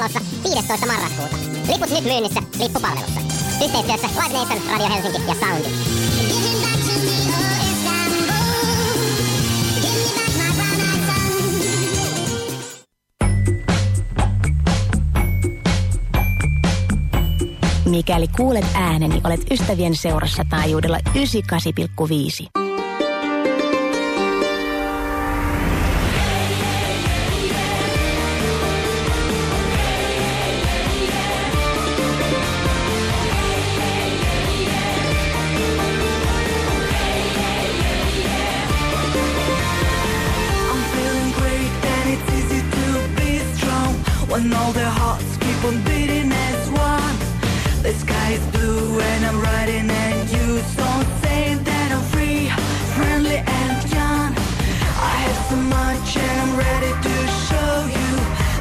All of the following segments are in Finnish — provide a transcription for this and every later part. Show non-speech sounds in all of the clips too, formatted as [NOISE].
Puutalossa 15. marraskuuta. Liput nyt myynnissä lippupalvelussa. Yhteistyössä Live Nation, Radio Helsinki ja Soundi. Mikäli kuulet ääneni, olet ystävien seurassa taajuudella 98,5. When all their hearts keep on beating as one. The sky is blue and I'm riding and you don't say that I'm free, friendly and young. I have so much and I'm ready to show you.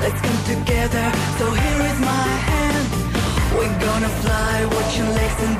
Let's come together. So here is my hand. We're gonna fly, watching lakes and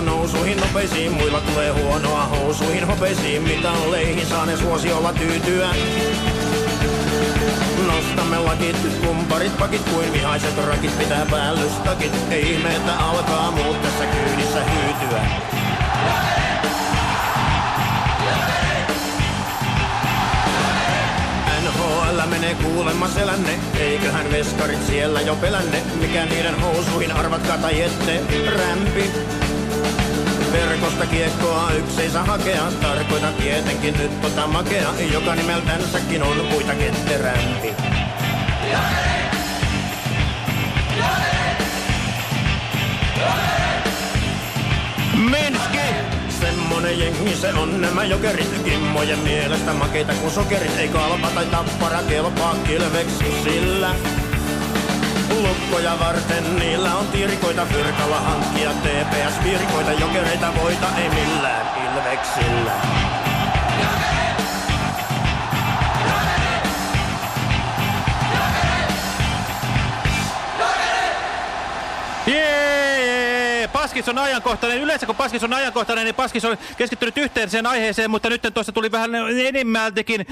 nousuihin nopeisiin, muilla tulee huonoa housuihin hopeisiin, mitä on leihin saane suosiolla tyytyä. Nostamme lakit, kumparit pakit kuin vihaiset rakit, pitää päällystakit. Ei ihme, että alkaa muut tässä kyydissä hyytyä. NHL menee kuulemma selänne, eiköhän veskarit siellä jo pelänne, mikä niiden housuihin arvatkaa tai ette, rämpi. Verkosta kiekkoa yksi ei saa hakea, tarkoitan tietenkin nyt tota makea, joka nimeltänsäkin on puita ketterämpi. Minski! Semmonen jengi se on nämä jokerit, kimmojen mielestä makeita kuin sokerit, ei kalpa tai tappara kelpaa kilveksi sillä. Lukkoja varten. Niillä on tirkoita Fyrkalla hankkia TPS virkoita Jokereita voita ei millään ilveksillä Paskis on ajankohtainen. Yleensä kun Paskis on ajankohtainen, niin Paskis on keskittynyt yhteen sen aiheeseen, mutta nyt tuossa tuli vähän enemmältikin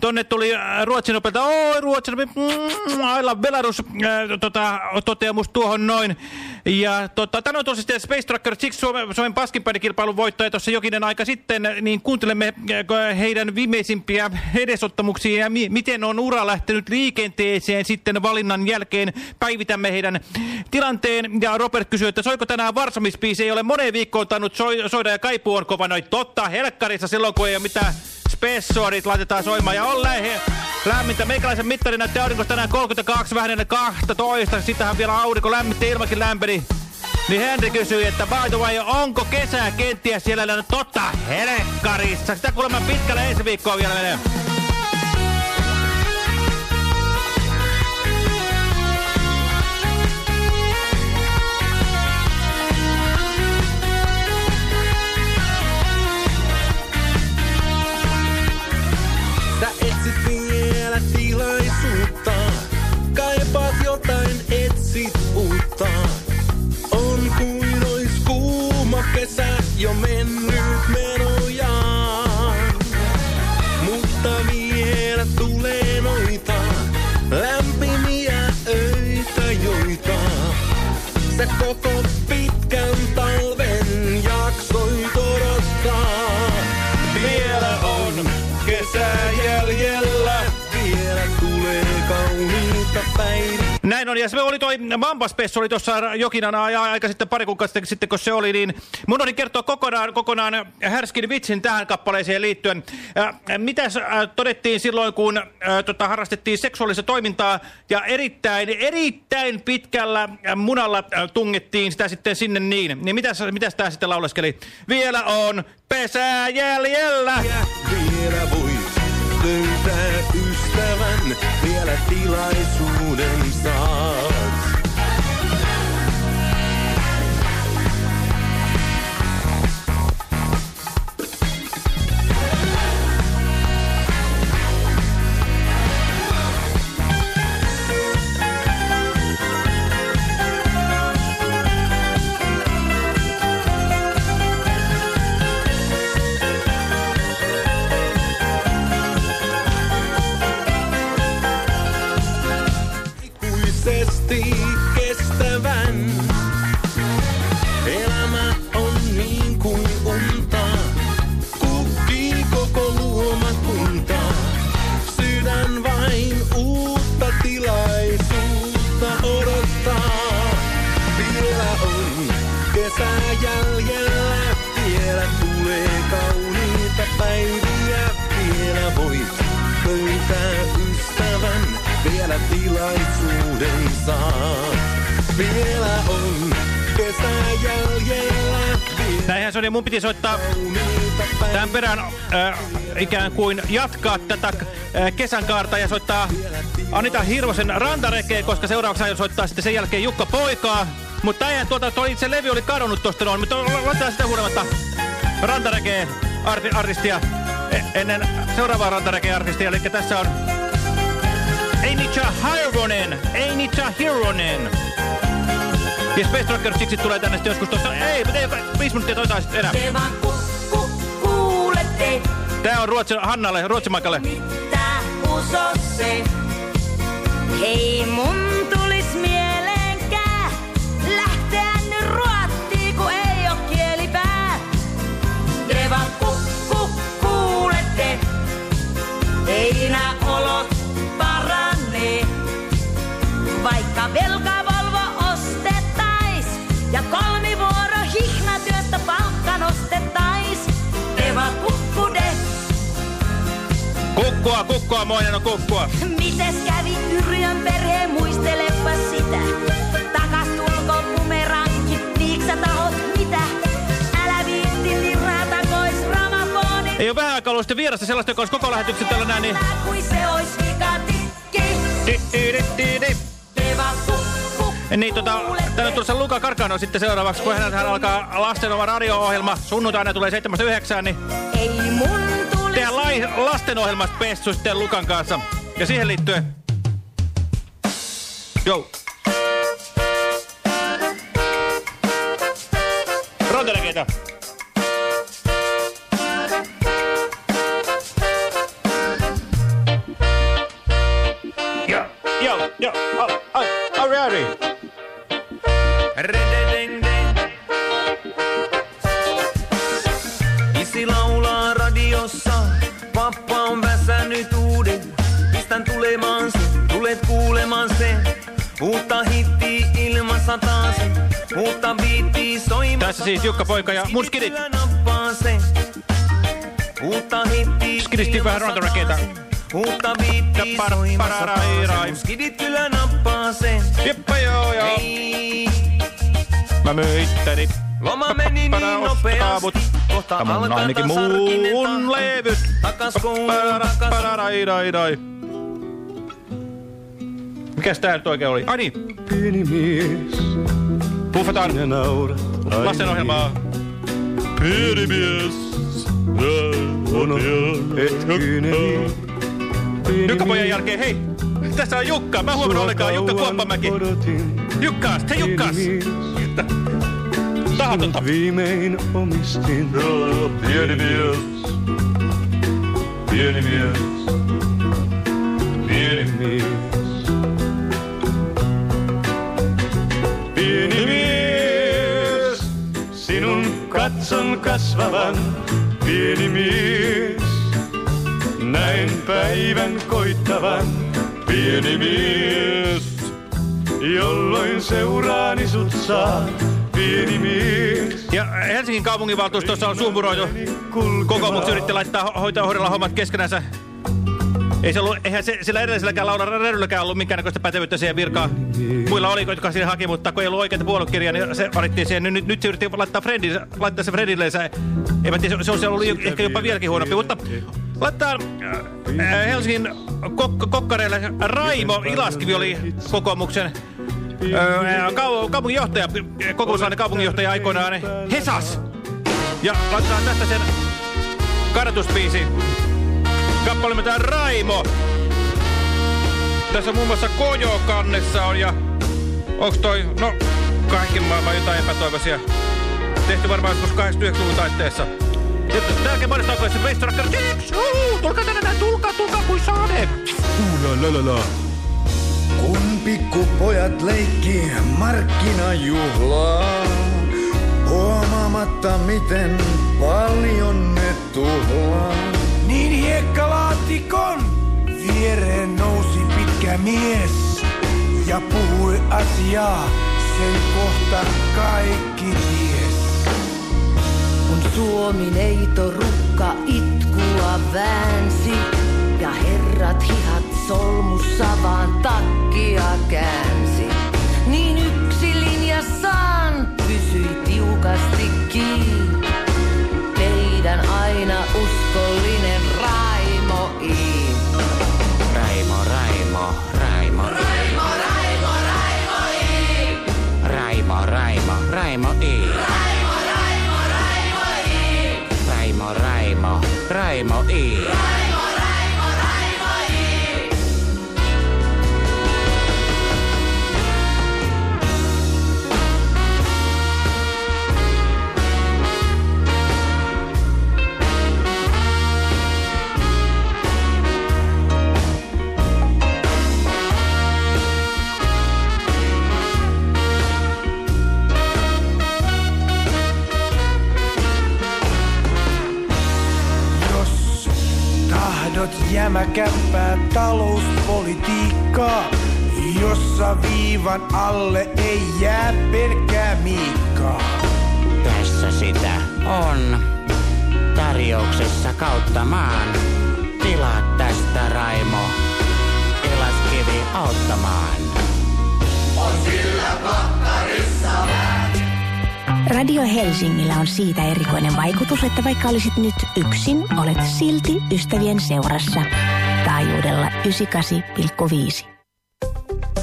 Tonne tuli äh, Ruotsin opelta, oi Ruotsin opi, mm, Belarus, äh, tota, toteamus tuohon noin. Ja tota, tämä on tosiaan Space Tracker siksi Suomen, Suomen paskinpäinikilpailun voittaja tuossa jokinen aika sitten, niin kuuntelemme äh, heidän viimeisimpiä edesottamuksia ja mi miten on ura lähtenyt liikenteeseen sitten valinnan jälkeen. Päivitämme heidän tilanteen ja Robert kysyy, että soiko tänään Varsomispiisi, ei ole moneen viikkoon tainnut so soida ja kaipuu on kova noin totta helkkarissa silloin kun ei ole mitään spessuarit laitetaan soimaan ja on lähe. Lämmintä. Meikäläisen mittari näytti aurinkosta tänään 32, vähän ennen 12. Sittenhän vielä aurinko lämmitti, ilmakin lämpeni. Niin Henri kysyi, että by the way, onko kesää kenties siellä totta helkkarissa? Sitä kuulemma pitkälle ensi viikkoa vielä menee. Jo mennyt menojaan. Mutta vielä tulee noita lämpimiä öitä, joita koko Näin on, ja se oli toi Mambaspessu oli tuossa jokin aika sitten pari kuukautta sitten, kun se oli, niin mun oli kertoa kokonaan, kokonaan härskin vitsin tähän kappaleeseen liittyen. Äh, mitäs äh, todettiin silloin, kun äh, tota, harrastettiin seksuaalista toimintaa, ja erittäin, erittäin pitkällä munalla tungettiin sitä sitten sinne niin. Niin mitäs, mitäs tää sitten lauleskeli? Vielä on pesää jäljellä! Ja vielä voit löytää ystävän, vielä tilaisuuden saat. Vielä on kesä jäljellä, Näinhän se oli, mun piti soittaa. Tämän perään äh, ikään kuin jatkaa tätä äh, kesän kaarta ja soittaa Anita Hirvosen rantarekeen, koska seuraavaksi aion soittaa sitten sen jälkeen Jukka Poikaa. Mutta eihän tuota, toi itse levy oli kadonnut tosta noin, mutta laitetaan sitä huudematta rantarekeen arti, artistia e ennen seuraavaa rantarekeen artistia. Eli tässä on Einitsa Hironen, Einitsa Hironen. Ja Space Tracker siksi tulee tänne sitten joskus tuossa. Ei, mutta ei, viisi minuuttia toitaan sitten enää. Te vaan ku, ku, kuulette, Tää on Ruotsi, Hannalle, Ruotsimaikalle. mitä uso se. Ei mun Kukkua, kukkua, moinen on kukkua. Mites kävi Yrjön perhe, muistelepa sitä. Takas tulko bumerangki, viiksä tahot mitä? Älä viitti lirraa takois ramafoni. Ei ole vähän aikaa ollut sitten vierasta sellaista, joka olisi koko lähetyksen tällä näin, niin... Kuin se ois vikatikki. Di, di, di, di. Niin tota, tänne tulossa Luka Karkano sitten seuraavaksi, kun hän, hän alkaa lastenova radio-ohjelma. Sunnuntaina tulee 7.9, niin Ei mun lai, lastenohjelmasta pessu sitten Lukan kanssa. Ja siihen liittyen... Joo. Luontorekeitä. Kuulemaan sen. Uutta hitti ilmassa taas, uutta biittiä soimassa Tässä siis Jukka Poika ja mun skidit. Uutta hittiä Skidisti vähän taas, Uutta par- soimassa taas, mun skidit kyllä nappaa sen. Jeppa joo joo. Ei, Mä myin itteni. Loma meni niin nopeasti, kohta mun alkaa ainakin taas arkinen muun tahti. levyt. Takas kouluun, takas rai. Mikäs tää nyt oikein oli? Ai niin, Pieni mies, puffataan lastenohjelmaa. Pieni mies. Uno hetkinen. Pieni mies, jälkeen, hei! Tässä on Jukka, mä huomannut sua ollenkaan Jukka Kuoppamäki. Jukkaas, hei Jukkaas! Tahatonta. viimein omistin. Pieni mies. Pieni mies. Pieni mies. Katson kasvavan. Pieni mies, näin päivän koittavan. Pieni mies, jolloin seuraani sut saa. Pieni mies, Ja Helsingin kaupunginvaltuustossa on suhmuroitu. Kokoomuksen yritti laittaa ho- hoitaa hoidella hommat keskenänsä. Ei se ollut, eihän se, sillä edelliselläkään Laura Rädylläkään ollut minkäännäköistä pätevyyttä siihen virkaan. Muilla oli, jotka siihen haki, mutta kun ei ollut oikeita puoluekirjaa, niin se valittiin siihen. Nyt, nyt se yritti laittaa, Fredi, laittaa se Fredilleensä. Ei mä tiedä, se olisi ollut ehkä jopa vieläkin huonompi, mutta laittaa äh, Helsingin kok kokkareille Raimo Ilaskivi oli kokoomuksen äh, kau kaupunginjohtaja, kokoomuslainen kaupunginjohtaja aikoinaan Hesas. Ja laittaa tästä sen kannatuspiisi. Kappale nimeltään Raimo. Tässä muun muassa Kojo kannessa on ja onks toi, no kaikki maailman jotain epätoivoisia. Tehty varmaan joskus 89-luvun taitteessa. Sitten tän jälkeen Boris Taukkoisen Veistorakkar. Tulkaa tänne näin, tulkaa, tulkaa kuin saade. Kun pikkupojat leikki markkinajuhlaa, huomaamatta miten paljon ne tuhlaa. Niin hiekkalaatikon viereen nousi pitkä mies ja puhui asiaa, sen kohta kaikki ties. Kun Suomi-neito rukka itkua väänsi ja herrat hihat solmussa vaan takkia käänsi. Niin yksi linjassaan pysyi tiukasti kiinni. Teidän aina uskollinen Raimo I. Raimo, Raimo, Raimo. Raimo, Raimo, Raimo I. Raimo, Raimo, Raimo I. Raimo, Raimo, Raimo I. Raimo, Raimo, Raimo I. tahdot jämäkämpää talouspolitiikkaa, jossa viivan alle ei jää pelkkää miikkaa. Tässä sitä on. Tarjouksessa kautta maan. Tilaa tästä Raimo. Ilaskivi auttamaan. Radio Helsingillä on siitä erikoinen vaikutus, että vaikka olisit nyt yksin, olet silti ystävien seurassa. Taajuudella 98,5.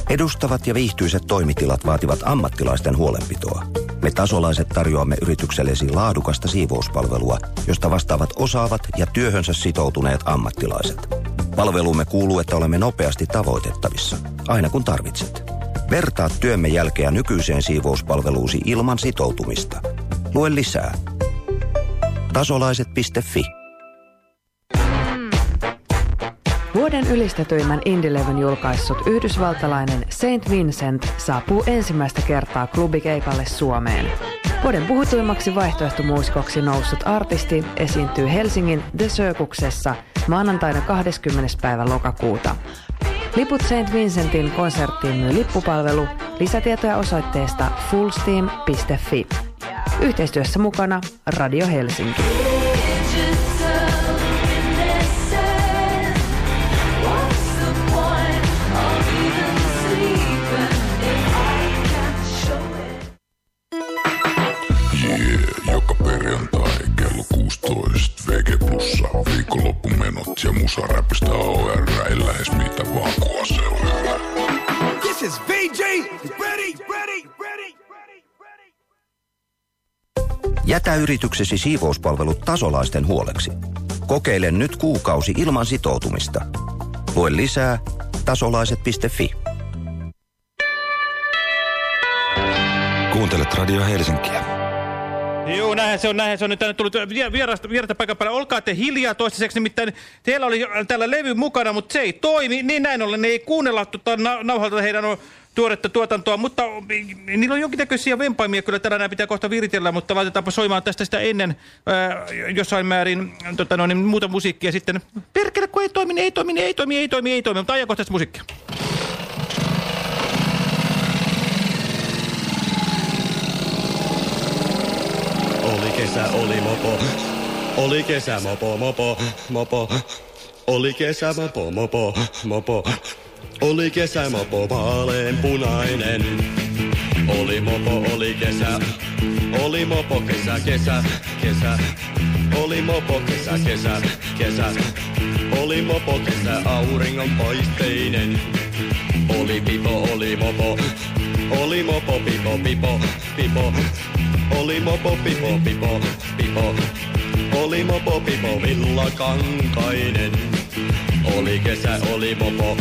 Edustavat ja viihtyiset toimitilat vaativat ammattilaisten huolenpitoa. Me tasolaiset tarjoamme yrityksellesi laadukasta siivouspalvelua, josta vastaavat osaavat ja työhönsä sitoutuneet ammattilaiset. Palvelumme kuuluu, että olemme nopeasti tavoitettavissa, aina kun tarvitset. Vertaa työmme jälkeä nykyiseen siivouspalveluusi ilman sitoutumista. Lue lisää. Tasolaiset.fi Vuoden ylistetyimmän indilevyn julkaissut yhdysvaltalainen Saint Vincent saapuu ensimmäistä kertaa klubikeikalle Suomeen. Vuoden puhutuimmaksi vaihtoehtomuusikoksi noussut artisti esiintyy Helsingin The Circuksessa maanantaina 20. päivä lokakuuta. Liput Saint Vincentin konserttiin myy lippupalvelu. Lisätietoja osoitteesta fullsteam.fi. Yhteistyössä mukana Radio Helsinki. Jätä yrityksesi siivouspalvelut tasolaisten huoleksi. Kokeile nyt kuukausi ilman sitoutumista. Lue lisää tasolaiset.fi. Kuuntelet Radio Helsinkiä. Joo, näinhän se on, näinhän se on nyt tänne tullut vie- vierasta, vierasta paikan päälle. Olkaa te hiljaa toistaiseksi, nimittäin teillä oli tällä levy mukana, mutta se ei toimi. Niin näin ollen, ne ei kuunnella tuota, na nauhalta heidän on tuoretta tuotantoa, mutta niillä on jonkinnäköisiä vempaimia kyllä tällä pitää kohta viritellä, mutta laitetaanpa soimaan tästä sitä ennen ää, jossain määrin tota, no, niin, muuta musiikkia sitten. Perkele, kun ei toimi, niin ei toimi, niin ei toimi, ei toimi, ei toimi, mutta ajankohtaista musiikkia. Oli kesä, oli mopo. Oli kesä, mopo, mopo, mopo. Oli kesä, mopo, mopo, mopo. Oli kesä, mopo, vaaleanpunainen. Oli mopo, oli kesä. Oli mopo, kesä, kesä, kesä. Oli mopo, kesä, kesä, kesä. Oli mopo, kesä, auringon paisteinen. Oli pipo, oli mopo. Oli mopo, pipo, pipo, pipo. Oli mopo, pipo, pipo, pipo. Oli mopo, pipo, villakankainen. Oli kesä, oli mopo.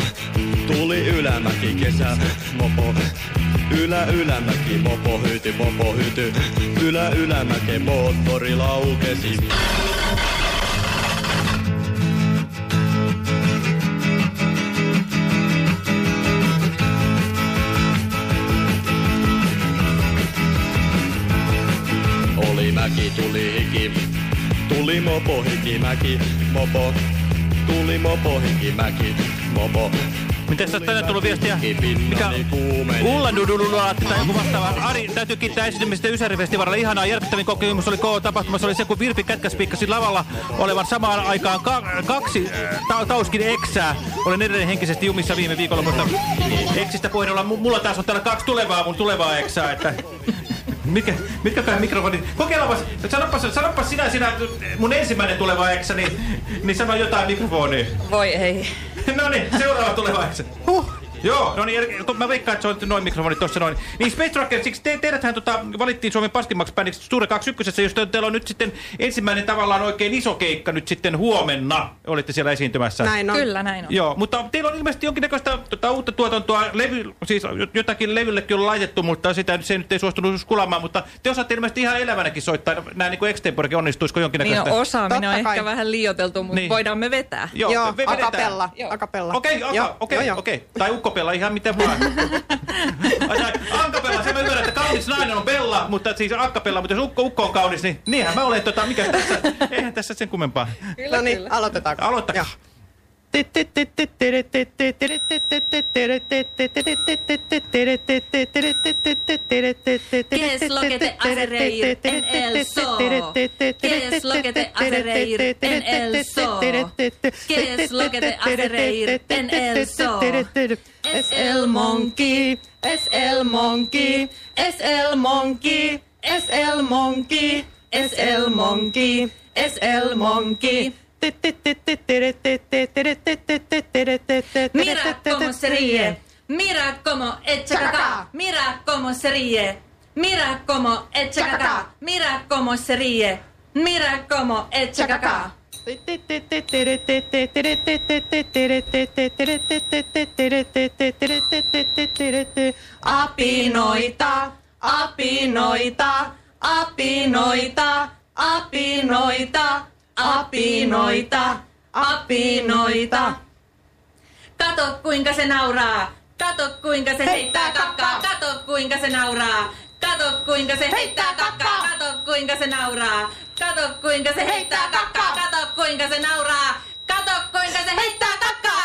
Tuli ylämäki, kesä, mopo. Ylä, ylämäki, mopo, hyty, mopo, hyty. Ylä, ylämäke, moottori laukesi. Oli mäki, tuli hiki. Tuli mopo, hiki, mäki, mopo. Tuli mopo, hiki, mäki, mopo. Miten tästä tänne tullut viestiä? Mikä Ulla Dudulula tai joku vastaava. Ari, täytyy kiittää esitymisestä Ysärifestivaalilla. Ihanaa järkyttävin kokemus oli K-tapahtumassa. Oli se, kun Virpi Kätkäs piikkasi lavalla olevan samaan aikaan ka kaksi äh, ta tauskin eksää. Olen edelleen henkisesti jumissa viime viikolla, mutta eksistä puheen olla. Mulla taas on täällä kaksi tulevaa mun tulevaa eksää, että... [LAUGHS] Mikä, mitkä kai mikrofonit? Kokeillaanpas, sanopas, sanopas sinä, sinä mun ensimmäinen tuleva eksä, niin, niin sano jotain mikrofoniin. Voi ei. [LAUGHS] No niin, seuraava tuleva eksä. Huh. Joo, no niin, mä veikkaan, että se on noin mikrofonit tuossa noin. Niin Space Rocker, siksi te, teidäthän tota, valittiin Suomen paskimmaksi bändiksi Sture 21, jos te- teillä on nyt sitten ensimmäinen tavallaan oikein iso keikka nyt sitten huomenna. Olitte siellä esiintymässä. Näin on. Kyllä, näin on. Joo, mutta teillä on ilmeisesti jonkinnäköistä tota, uutta tuotantoa, levy, siis jotakin levyllekin on laitettu, mutta sitä se nyt ei suostunut skulaamaan, mutta te osaatte ilmeisesti ihan elävänäkin soittaa, nämä niin kuin extemporekin onnistuisiko Niin jonkinnäköistä? on osaaminen on Totta kai. ehkä vähän liioteltu, mutta Niin. voidaan me vetää. Joo, Joo, vedetään. akapella. akapella. Okei, okay, Joo, okei, joo, joo. okei. Tai ukkopella, ihan miten vaan. Ankapella, se mä ymmärrän, että kaunis nainen on Bella, mutta siis akkapella, mutta jos ukko, ukko on kaunis, niin niinhän mä olen, tota, mikä tässä, eihän tässä sen kummempaa. No niin, aloitetaanko? Aloittakaa. ¿Qué es lo que te hace reír? En el zoo? ¿Qué es lo que te hace reír? En el zoo? ¿Qué es monkey, es el monkey, es el monkey, es el monkey, es el monkey, es el monkey. Mira cómo se ríe, mira cómo echa caca, mira cómo se ríe, mira cómo echa caca, mira cómo se ríe, mira cómo echa caca. Apinoita, apinoita, apinoita, apinoita, apinoita, apinoita. Kato kuinka se nauraa, kato kuinka se heittää kakkaa, kato kuinka se nauraa. Kato kuinka se heittää kakkaa, kato kuinka se nauraa. Kato kuinka se heittää kakkaa, kato kuinka se nauraa. Kato kuinka se heittää kakkaa.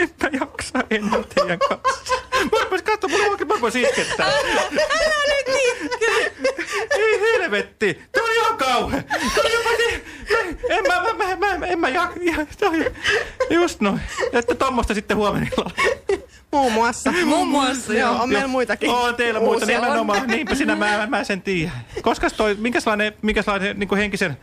Mä jaksa enää teidän kanssa. Mä rupesin katsomaan, mulla oikein, mä rupesin itkettää. Älä nyt itke. Ei helvetti. Tää on ihan kauhe. Tää on jopa niin. En mä, mä, mä, mä, en mä jak... ja- tää on Just noin. Että tommosta sitten huomenna illalla. Muun muassa. Muun muassa, Joo, on meillä muitakin. On teillä muita Uusia. nimenomaan. Niinpä sinä mä, mä sen tiedän. Koska toi, minkälainen, minkälainen niin kuin henkisen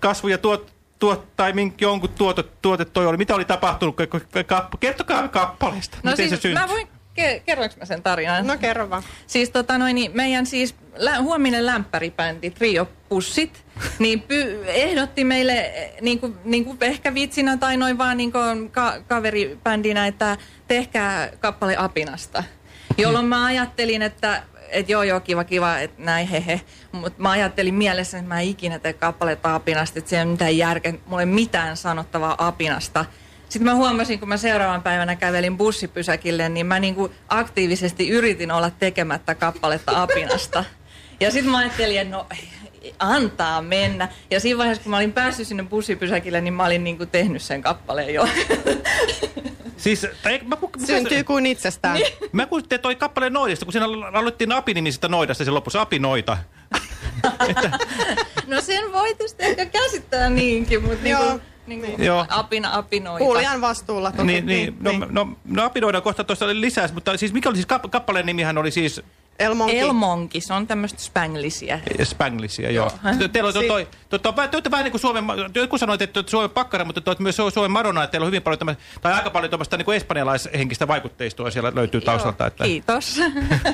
kasvu ja tuot, tuot, tai mink, jonkun tuote, tuote toi oli? Mitä oli tapahtunut? Ka- ka- ka- Kertokaa kappaleesta. No Miten siis se syntyi? mä voin, ke- kerroinko mä sen tarinan? No kerro vaan. Siis tota noin, niin meidän siis lä- huominen lämpäribändi Trio Pussit, [LAUGHS] niin py- ehdotti meille eh, niin kuin, niin kuin ehkä vitsinä tai noin vaan niin kuin ka- kaveribändinä, että tehkää kappale Apinasta. Jolloin mä ajattelin, että et joo joo kiva kiva, että näin hehe. Mutta mä ajattelin mielessä, että mä en ikinä tee kappaletta Apinasta, että se ei ole mitään järkeä, mulla ei mitään sanottavaa Apinasta. Sitten mä huomasin, kun mä seuraavan päivänä kävelin bussipysäkille, niin mä niinku aktiivisesti yritin olla tekemättä kappaletta apinasta. Ja sitten mä ajattelin, että no antaa mennä. Ja siinä vaiheessa, kun mä olin päässyt sinne bussipysäkille, niin mä olin niinku tehnyt sen kappaleen jo. [LAUGHS] Siis, tai, mä, mä, Syntyy kuin itsestään. Mä kuulin, että toi kappale Noidasta, kun siinä aloittiin apinimisestä Noidasta, se lopussa apinoita. [LAUGHS] no sen voi tietysti ehkä käsittää niinkin, mutta niinku, niinku Joo. apina apinoita. Kuulijan vastuulla toki. Niin, niin, no, no, no apinoidaan kohta tuossa lisää, mutta siis mikä oli siis kap- kappaleen nimihän oli siis Elmonki. Elmonki, se on tämmöistä spanglisia. Spanglisia, joo. Joo. Teillä on toi, toi, toi, toi, te olette vähän niin kuin Suomen, joku sanoit, että Suomen pakkara, mutta te olette myös Suomen Madonna, että teillä on hyvin paljon tämmöistä, tai aika paljon tämmöistä niin kuin espanjalaishenkistä vaikutteistoa siellä löytyy taustalta. Että, Kiitos.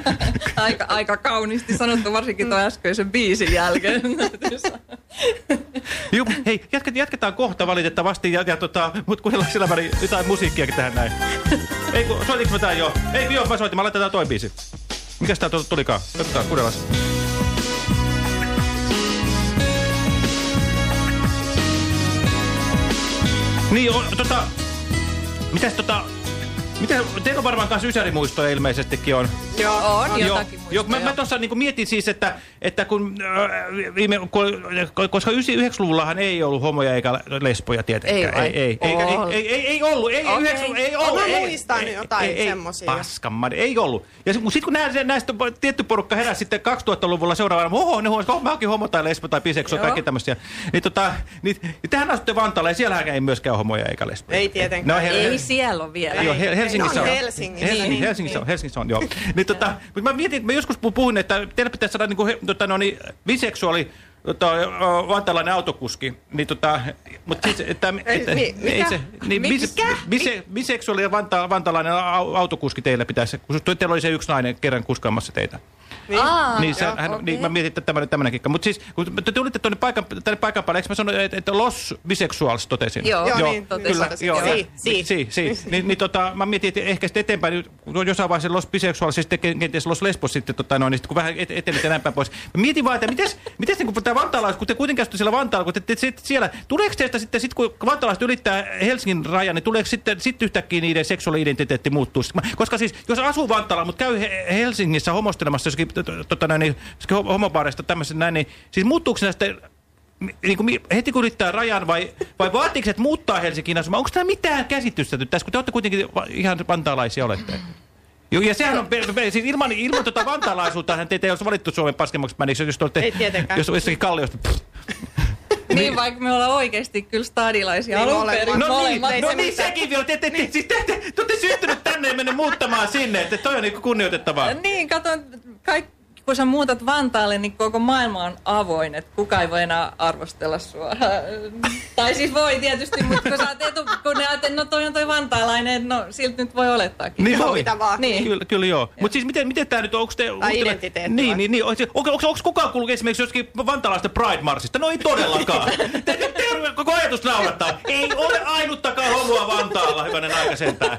[LAUGHS] aika, aika kauniisti sanottu, varsinkin tuon äskeisen biisin jälkeen. [LAUGHS] Juu, hei, jatket, jatketaan kohta valitettavasti, ja, ja tota, mutta kuunnellaan sillä väliin jotain musiikkiakin tähän näin. [LAUGHS] Ei, kun, soitinko mä tää jo? Ei, joo, mä soitin, mä laitetaan toi biisi. Mikäs tää tu- tulikaan? Katsotaan, kuunnellaan. Niin, o, tota, mitäs tota, mitä, teillä on varmaan kanssa ysärimuistoja ilmeisestikin on. Joo, on Joo, jotakin joo, mä, mä tuossa niin mietin siis, että, että kun, äh, viime, kun, koska 99-luvullahan ei ollut homoja eikä lesboja tietenkään. Ei ei, ei, ei, ei, ei, ei, ei ollut. Ei, Okei. 90 ei ollut. Mä ei, muistan ei, jotain ei, ei, semmosia. Paskamman, ei ollut. Ja sitten kun nää, näistä tietty porukka heräsi sitten 2000-luvulla seuraavana, oho, ne huomasi, mä oonkin homo tai lesbo tai biseksuaali, Joo. kaikki tämmöisiä. Niin, tota, niin, niin tähän asutte Vantaalle ja siellähän ei myöskään ole homoja eikä lesboja. Ei tietenkään. No, Ei siellä ole vielä. Joo, Hel- Helsingissä on. Helsingissä, Helsingissä, niin, Helsingissä on. Helsingissä on, joo. [LAUGHS] Niin, tota, mutta mä mietin, mä joskus pu- puhuin, että teillä pitäisi saada niinku, tota, no, niin, biseksuaali tota, ö, vantaalainen autokuski, niin tota, mutta siis, että, että mi- mikä? ei se, niin, bis, Mikä? bise, biseksuaali ja vanta, vantaalainen au, autokuski teillä pitäisi, kun teillä oli se yksi nainen kerran kuskaamassa teitä. Niin. Aa, Niin, se, joo, hän, okei. niin mä mietin, että tämmöinen, tämmöinen kikka. Mutta siis, kun te tulitte tuonne paikan, tänne paikan päälle, eikö mä sanoin, että, että los bisexuals totesin? Joo, Joo, niin, totesin. Kyllä, totesin. joo. Joo. ja- Si, si. si, si. [LAUGHS] Niin, niin tota, mä mietin, että ehkä sitten eteenpäin, nyt, kun jossain vaiheessa los bisexuals, sitten kenties los lesbos sitten, tota, noin, niin sitten kun vähän et, etenette näin päin pois. Mä mietin vaan, että mites, mites niin kun tämä vantaalais, kun te kuitenkin asutte siellä Vantaalla, kun te, te, te, siellä, tuleeko teistä sitten, sit, kun vantaalaiset ylittää Helsingin rajan, niin tuleeko sitten sit yhtäkkiä niiden seksuaali-identiteetti muuttuu? Koska siis, jos asuu Vantaalla, mutta käy He- Helsingissä homostelemassa jossakin, tota, noin, niin, tämmöisen näin, niin siis muuttuuko se näistä niin kuin, heti kun ylittää rajan vai, vai vaatiiko, että muuttaa Helsinkiin asumaan? Onko tämä mitään käsitystä nyt tässä, kun te olette kuitenkin ihan vantaalaisia olette? Joo, ja sehän on, siis ilman, ilman tuota vantaalaisuutta teitä ei olisi valittu Suomen paskemmaksi mäniksi, jos te olette, Ei tietenkään. jos jossakin kalliosta. Pff. Niin, vaikka me ollaan oikeasti kyllä stadilaisia Niin, alun perin. No niin, no niin, sekin vielä. Te, te, te, siis te, te, te olette syntynyt tänne ja mennyt muuttamaan sinne, että toi on niin kunnioitettavaa. Niin, katon, は。Kun sä muutat Vantaalle, niin koko maailma on avoin, että kuka ei voi enää arvostella sua. [LAUGHS] tai siis voi tietysti, mutta kun sä oot etu, kun ne ajattelee, no toi on toi vantaalainen, no siltä nyt voi olettaakin. Niin voi. Mitä vaan. Niin. Kyllä, kyllä joo. Mutta siis miten, miten tämä nyt, onko te... onko teillä- identiteetti Niin, niin, niin. Onko, onko, onko kukaan kuullut esimerkiksi joskin vantaalaista Pride Marsista? No ei todellakaan. [LAUGHS] Te, te, te, koko ajatus naurattaa. Ei ole ainuttakaan homua Vantaalla, hyvänen aika sentään.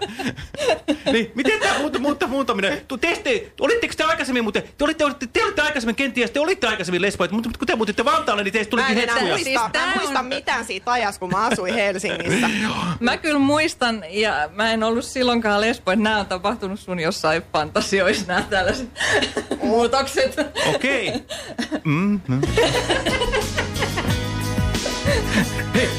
[LAUGHS] niin, miten tämä muut, muut, muuntaminen? Tu- Te, te, olitteko te aikaisemmin, mutta te olitte, olitte, te olitte aikaisemmin, kenties te olitte aikaisemmin lesboja, mutta kun te muutitte Vantaalle, niin teistä Mä tulikin en enää hetkuja. muista, Siis mä en muista on- mitään siitä ajasta, kun mä asuin Helsingissä. [LAUGHS] Mä kyllä muistan, ja mä en ollut silloinkaan lesbo, että nämä on tapahtunut sun jossain fantasioissa, nämä tällaiset [LAUGHS] muutokset. Okei. Mm, mm. [LAUGHS] Hei,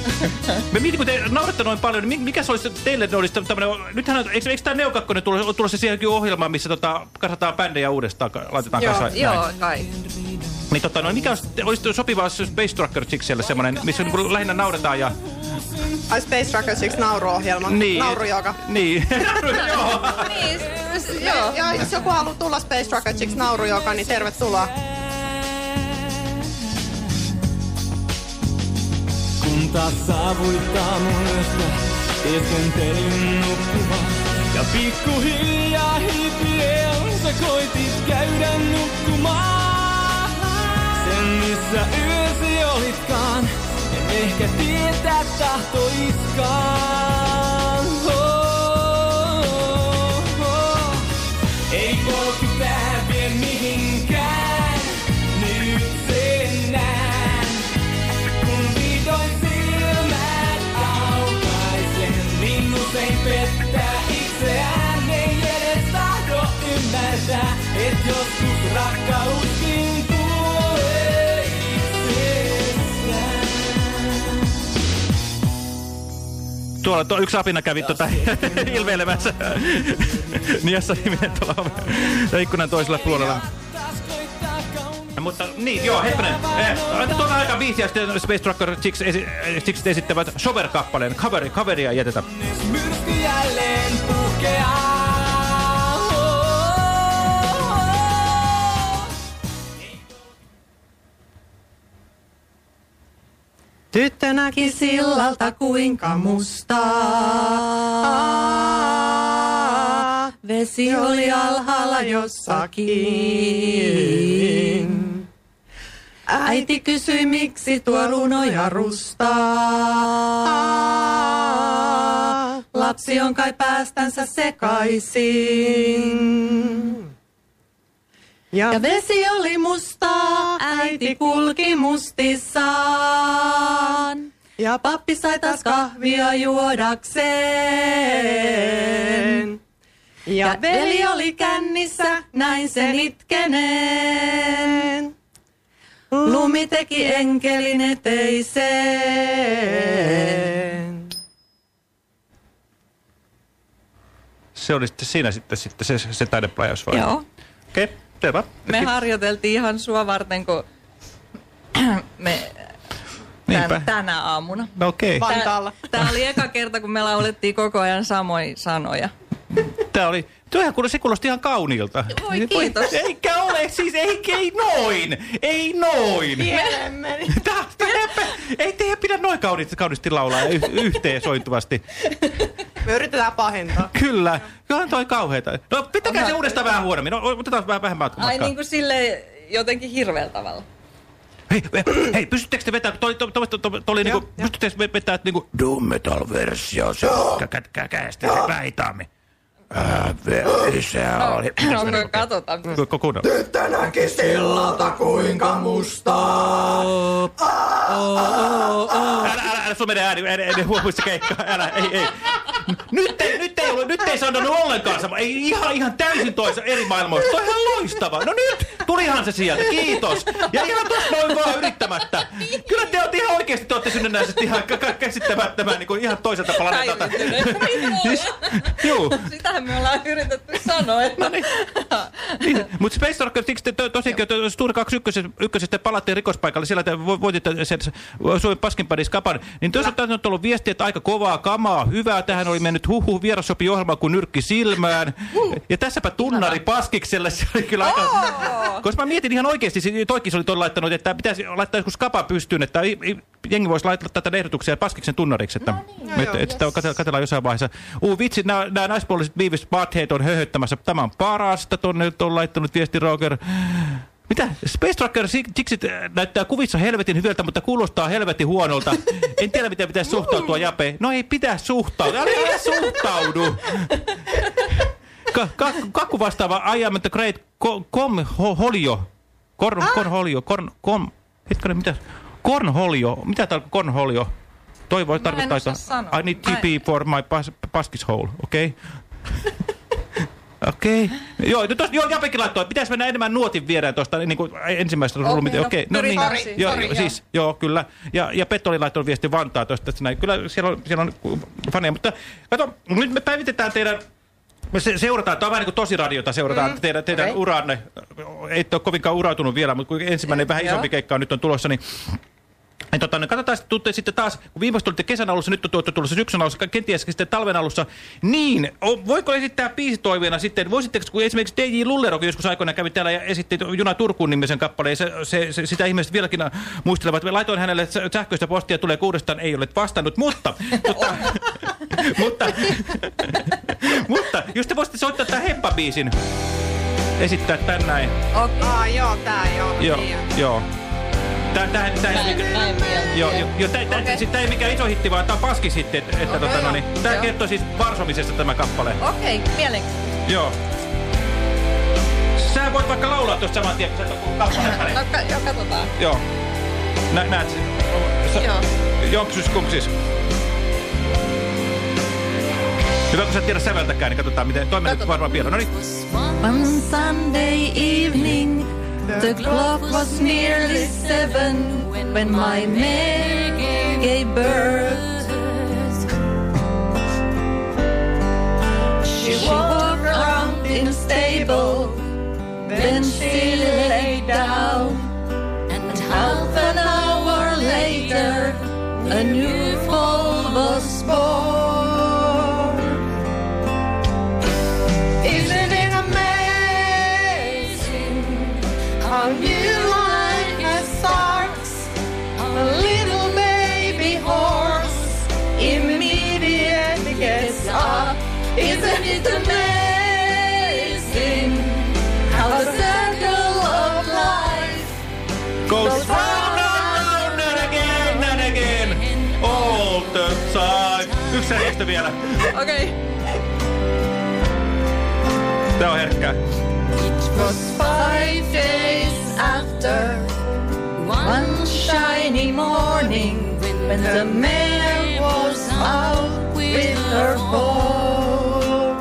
mä mietin, kun te nauratte noin paljon, niin mi- mikä se olisi teille olisi tämmöinen, nythän, eikö, eikö tämä Neukakkonen tulossa, tulossa siihenkin ohjelmaan, missä tota, kasataan bändejä uudestaan, laitetaan Joo, kasaan? joo, näin. kai. Niin tota, no, mikä olisi, olisi sopivaa Space Trucker Chickselle semmoinen, missä niin lähinnä nauretaan ja... Ai Space Tracker Six nauruohjelma. Niin. Naurujoga. Niin. [LAUGHS] joo. Niin, Joo. joo. Ja jos joku haluaa tulla Space Tracker Six naurujoga, niin tervetuloa. Kun taas saavuit aamuista, työskentelin nukkumaan. Ja pikkuhiljaa hiipien sä koitit käydä nukkumaan. Sen missä yösi olitkaan, en ehkä tietää tahtoiskaan. Tuolla tuo yksi apina kävi tota, [LAUGHS] ilveilemässä Niassa ihminen tuolla oven- ikkunan toisella puolella. Mutta niin, joo, hetkinen. Eh, Antaa tuota aika biisiä sitten Space Trucker Chicks, esi Chicks esittävät Sober-kappaleen. Kaveri, kaveria jätetä. Myrsky jälleen puhkeaa. Tyttö näki sillalta kuinka mustaa. Vesi oli alhaalla jossakin. Äiti kysyi, miksi tuo runoja rustaa. Lapsi on kai päästänsä sekaisin. Ja vesi oli mustaa, äiti kulki mustissaan. Ja pappi sai taas kahvia juodakseen. Ja veli oli kännissä, näin sen itkeneen. Lumi teki enkelin eteiseen. Se oli sitten siinä sitten, sitten se, se taideplajaus vai? Joo. Okei, okay, selvä. Me harjoiteltiin ihan sua varten, kun [CLEARS THROAT] me Niinpä. tän, tänä aamuna. No okei. Okay. Vantaalla. Tämä oli eka kerta, kun me laulettiin koko ajan samoja sanoja. Tää oli, tuohan kun se kuulosti ihan kauniilta. Voi kiitos. Eikä ole, siis ei, ei noin, ei noin. [LAUGHS] Tää, tää, ei teidän pidä noin kauniisti, kauniisti laulaa y- yhteen sointuvasti. Me yritetään pahentaa. [LAUGHS] Kyllä, kyllähän toi kauheeta. No pitäkää se uudestaan vähän huonommin, no, otetaan vähän vähemmän Ai matkaa. niin kuin sille jotenkin hirveällä tavalla. Hei, hei, pystyttekö te vetämään, toi, toi, toi, toi, toi, toi oli niinku, pystyttekö ve- vetämään niinku doom metal versio, se kä- kä- kä- kästä se väitämi. Äh, se oli. [COUGHS] Onko, katsotaan. Koko kunnon. Tyttö näki sillalta kuinka mustaa. Älä, älä, älä, sun menee ääni, ääni, ääni huomuissa keikkaa, älä, ei, ei. Nyt ei, nyt ei, ollut, nyt ei sanonut ollenkaan sama, ei ihan, ihan täysin toisa eri maailmoista. Toi on ihan loistava. No nyt, tulihan se sieltä, kiitos. Ja ihan tossa noin vaan yrittämättä. Kyllä te olette ihan oikeesti, te olette synnännäisesti ihan käsittämättömän niin kuin ihan toiselta planeetalta. Siis, juu. Sitähän me ollaan yritetty sanoa. Että... Niin, mutta Space Rocker, siksi te to, tosiaankin, että Sture 21 ykkösestä palattiin rikospaikalle, siellä te vo- voititte sen Suomen paskinpadis kapan. Niin tuossa on ollut viesti, että aika kovaa kamaa, hyvää. Tähän oli mennyt huhu, vieras sopi ohjelma kuin nyrkki silmään. Ja tässäpä tunnari paskikselle, se oli kyllä aika... Koska mä mietin ihan oikeasti, se- toikin oli tuon laittanut, että pitäisi laittaa joskus kapa pystyyn, että jengi voisi laittaa tätä ehdotuksia Paskiksen tunnariksi, että, että, että, että sitä katsellaan, jossain vaiheessa. Uu vitsi, nämä, nämä naispuoliset Beavis Butthead on höhöttämässä. Tämä on parasta, tuonne on laittanut viesti Roger. Mitä? Space Tracker Jixit äh, näyttää kuvissa helvetin hyvältä, mutta kuulostaa helvetin huonolta. En tiedä, miten pitäisi suhtautua, Jape. No ei pitää suhtautua. Älä älä suhtaudu. Ka ka kakku vastaava I am the great ho holio. Korn, ah? kornholio. Korn, kom, hetkinen, mitä? Kornholio. Mitä tarkoittaa kornholio? Toi voi tarkoittaa, että. I need TP for my pas, paskis hole, okei? [LAUGHS] Okei. Joo, no tos, joo, Japekin laittoi, pitäisi mennä enemmän nuotin viedään tuosta niin kuin ensimmäistä Okei, rullumita. no, Okei, no niin. siihen. Joo, Sori, siis, joo, kyllä. Ja, ja Petto oli laittanut viesti Vantaa tuosta, että näin. Kyllä siellä on, siellä on faneja, mutta kato, nyt me päivitetään teidän me se, seurataan, tämä on vähän niin kuin tosiradiota, seurataan mm, teidän, teidän okei. uranne. Ei ole kovinkaan urautunut vielä, mutta kun ensimmäinen vähän isompi Joo. keikka nyt on tulossa, niin niin tota, niin katsotaan, että tuutte sitten taas, kun viimeksi tulitte kesän alussa, nyt tuotu tulossa syksyn alussa, kenties sitten talven alussa, niin voiko esittää biisitoiveena sitten, voisitteko, kun esimerkiksi DJ Lullerokin joskus aikoina kävi täällä ja esitti Juna Turkuun nimisen kappaleen, se, se, se, sitä ihmiset vieläkin muistelevat. Laitoin hänelle sä- sähköistä postia, tulee kuudestaan, ei ole vastannut, mutta, [LAUGHS] mutta, [LAUGHS] mutta, [LAUGHS] mutta, jos te voisitte soittaa tämän heppabiisin, esittää tän näin. Okei. Aa, joo, tää joo. Joo, Niin. joo. Tää, tää, tää, Näin- näin mieltä. joo, joo, tää, tää, Okei. siis tää ei mikään iso hitti, vaan tää on paskis hitti, että, että Okei, tota, no, joo, niin, tää joo. kertoo siis Varsomisesta tämä kappale. Okei, mielenkiintoista. Joo. Sä voit vaikka laulaa tuosta saman tien, kun sä et oo kuullut kappaleen [LAUGHS] No, ka- joo, katsotaan. Joo. Nä, näet sen? Joo. Jonksis kunksis. Hyvä, kun sä et tiedä säveltäkään, niin katsotaan, miten toimii varmaan piano. No niin. One Sunday evening, the clock was nearly seven when my mare gave birth. She walked around in the stable, then she lay down. And half an hour later, a new foal was born. Goes round and round and again and again. All the time. Yksi säkeistä vielä. Okei. Tää on herkkää. was five days after one shiny morning when the mare was out with her foal.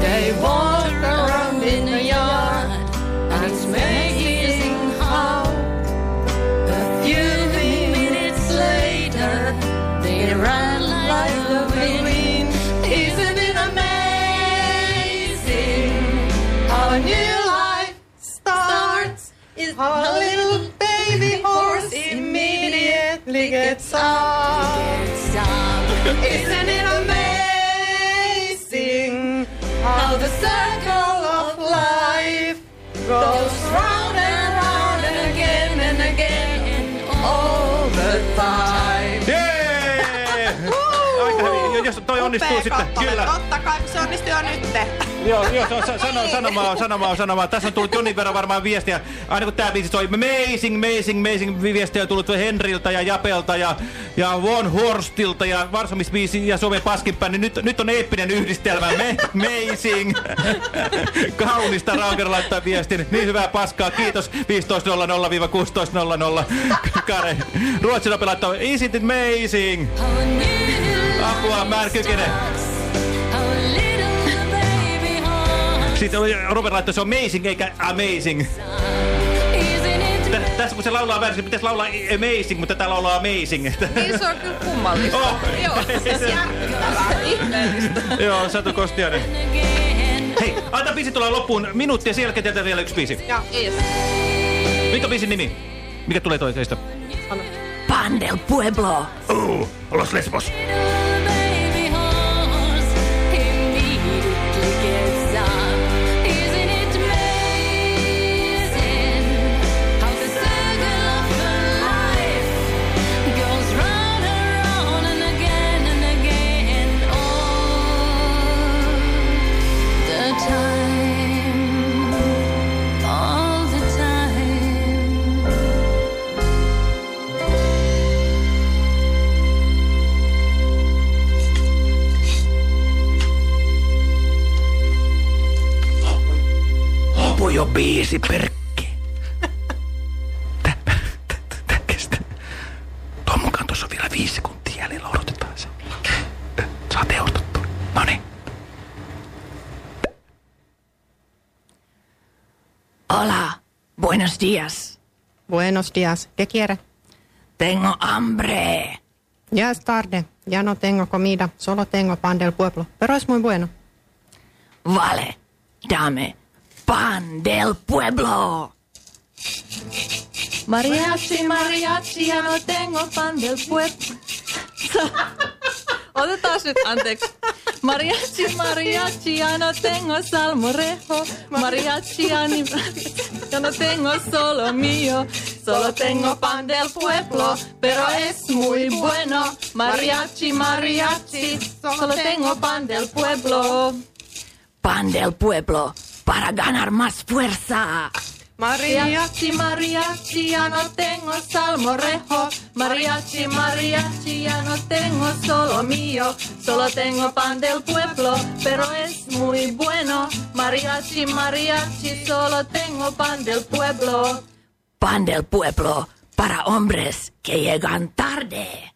They walked around in the like. Isn't it amazing how a new life starts? Is a little baby horse immediately gets up. Isn't it amazing how the circle of life goes round onnistuu sitten, kyllä. Totta kai, se onnistuu jo nytte. [LAUGHS] Joo, joo, se on sa- sano, sanomaa, sanomaa, sanomaa. Tässä on tullut jonnin verran varmaan viestiä. Aina kun tää biisi soi, amazing, amazing, amazing viestiä on tullut Henriltä ja Japelta ja, ja Von Horstilta ja Varsomisbiisi ja Suomen paskinpää, niin nyt, nyt on eeppinen yhdistelmä. Me, amazing. [LAUGHS] Kaunista Rauker laittaa viestin. Niin hyvää paskaa. Kiitos 15.00-16.00. Kare. Ruotsin opi laittaa, is it amazing? Apua, mä en kykene. Sitten oli- Robert laittoi, se on amazing eikä amazing. Tä, tässä kun se laulaa väärin, se pitäisi laulaa amazing, mutta täällä laulaa amazing. Niin se on kyllä kummallista. Oh. Joo, siis järkyttävää. Ihmeellistä. Joo, Satu Kostiainen. Hei, antaa biisi tulee loppuun minuutti ja sen jälkeen teiltä vielä yksi biisi. Joo. Yes. Mikä on biisin nimi? Mikä tulee toisesta? Pan del Pueblo. Uh, Los Lesbos. Biisi perkki. Tuon mukaan tuossa on vielä viisi sekuntia jäljellä, odotetaan se. Saa tehostettua. Noniin. Hola, buenos días. Buenos días. ¿Qué quiere? Tengo hambre. Ya es tarde. Ya no tengo comida. Solo tengo pan del pueblo. Pero es muy bueno. Vale, dame pan del pueblo. Mariachi, mariachi, ya no tengo pan del pueblo. Otetaan nyt, anteeksi. Mariachi, mariachi, ya no tengo salmorejo. Mariachi, [LAUGHS] ya, no tengo solo mío. Solo tengo pan del pueblo, pero es muy bueno. Mariachi, mariachi, solo tengo pan del pueblo. Pan del pueblo, para ganar más fuerza. Mariachi, mariachi, ya no tengo salmorejo. Mariachi, mariachi, ya no tengo solo mío. Solo tengo pan del pueblo, pero es muy bueno. Mariachi, mariachi, solo tengo pan del pueblo. Pan del pueblo, para hombres que llegan tarde.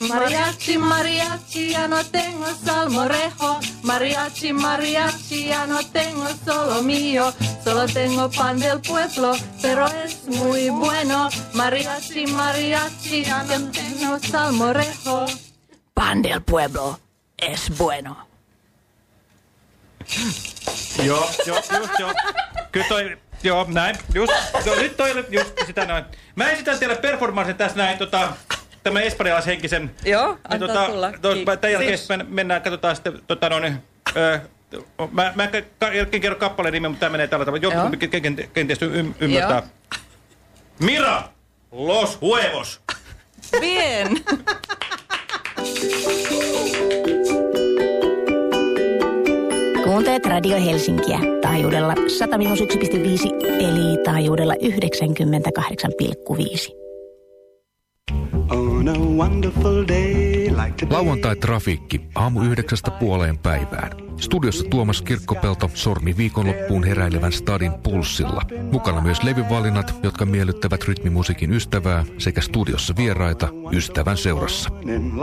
Mariachi, mariachi, ya no tengo salmorejo. Mariachi, mariachi, ya no tengo solo mío. Solo tengo pan del pueblo, pero es muy bueno. Mariachi, mariachi, ya no tengo salmorejo. Pan del pueblo es bueno. Joo, joo, just joo. Kyllä toi, joo, näin, just, joo, nyt toi just sitä noin. Mä esitän teille performanssin tässä näin, tota, tämän espanjalaishenkisen. Joo, antaa tulla. Tos, Kiitos. tämän jälkeen men, mennään, katsotaan sitten, tota noin, ö, mä, mä en kerro kappaleen nimen, mutta tämä menee tällä tavalla. Joo. Joku ken- ken- kenties ym, ymmärtää. Joo. Mira, los huevos. Bien. Kuuntelet Radio Helsinkiä taajuudella 101,5 eli taajuudella 98,5. On a wonderful day like today. Lauantai-trafiikki aamu yhdeksästä puoleen päivään. Studiossa Tuomas Kirkkopelto sormi viikonloppuun heräilevän stadin pulssilla. Mukana myös levyvalinnat, jotka miellyttävät rytmimusiikin ystävää sekä studiossa vieraita ystävän seurassa.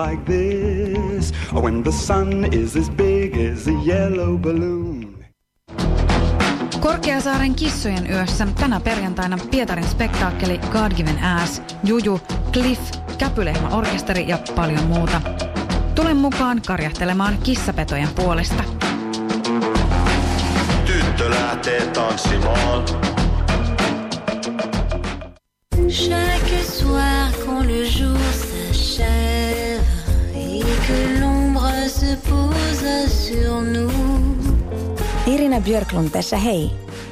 Like this, or when the sun is as big as a yellow balloon. Korkeasaaren kissojen yössä tänä perjantaina Pietarin spektaakkeli God Given Ass, Juju, Cliff, Käpylehmä orkesteri ja paljon muuta. Tule mukaan karjahtelemaan kissapetojen puolesta. Tyttö lähtee tanssimaan. Chaque soir quand le jour s'achève et que l'ombre se pose sur nous. Irina Björklund tässä hei.